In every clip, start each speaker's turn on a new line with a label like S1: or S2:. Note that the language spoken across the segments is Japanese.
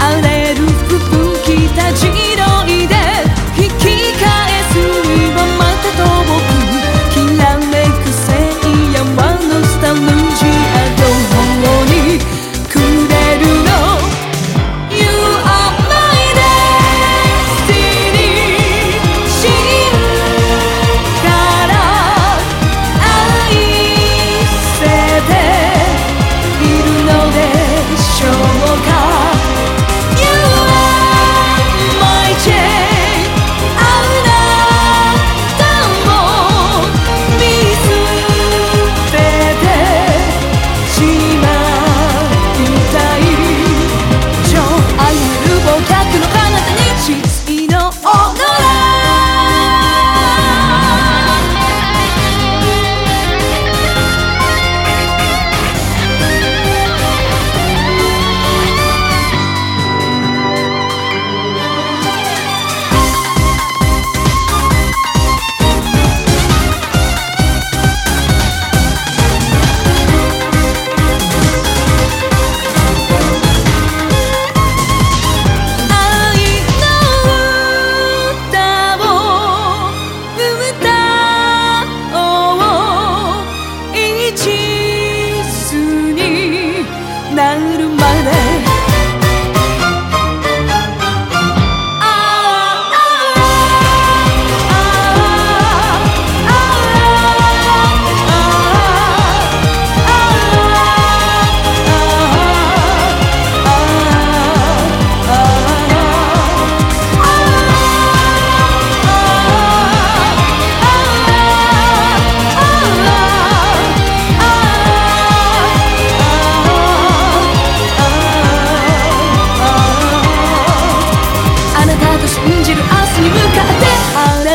S1: out there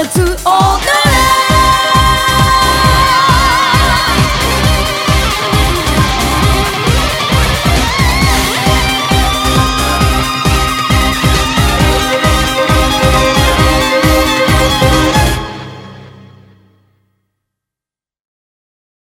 S1: ず同